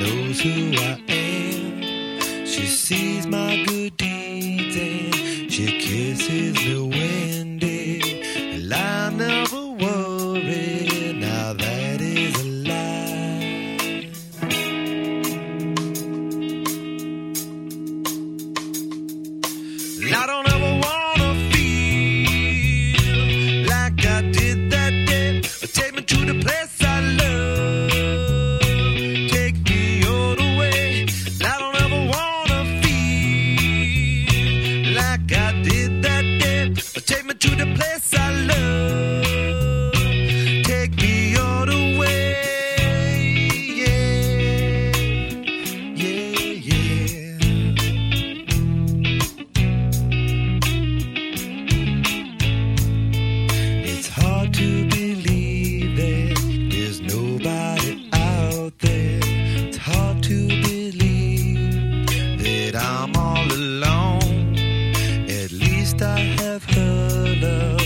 knows who I am. She sees my good deeds and she kisses the have heard of.